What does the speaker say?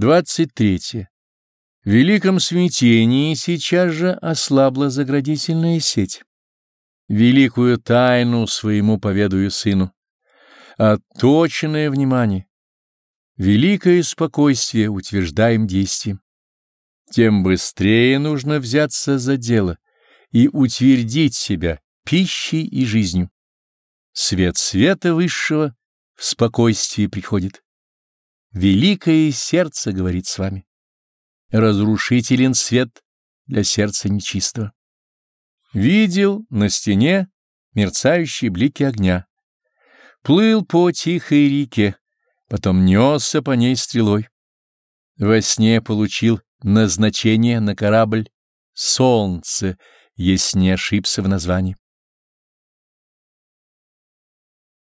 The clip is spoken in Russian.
23. В великом смятении сейчас же ослабла заградительная сеть. Великую тайну своему поведаю сыну. Отточенное внимание. Великое спокойствие утверждаем действием. Тем быстрее нужно взяться за дело и утвердить себя пищей и жизнью. Свет света высшего в спокойствии приходит. Великое сердце говорит с вами разрушителен свет для сердца нечистого. Видел на стене мерцающие блики огня. Плыл по тихой реке, потом несся по ней стрелой. Во сне получил назначение на корабль «Солнце», если не ошибся в названии.